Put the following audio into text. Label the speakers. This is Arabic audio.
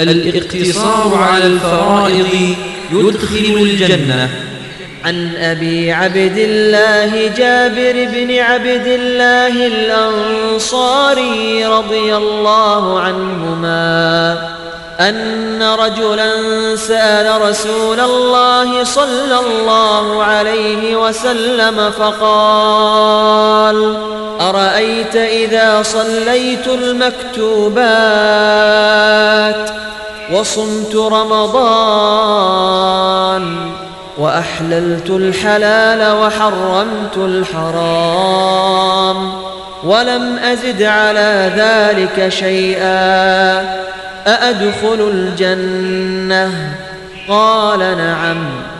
Speaker 1: الاقتصار على الفرائض يدخل الجنة.
Speaker 2: عن أبي عبد الله جابر بن عبد الله الأنصاري رضي الله عنهما أن رجلا سأل رسول الله صلى الله عليه وسلم فقال أرأيت إذا صليت المكتوبات وصمت رمضان وأحللت الحلال وحرمت الحرام ولم أزد على ذلك شيئا أأدخل الجنة؟ قال نعم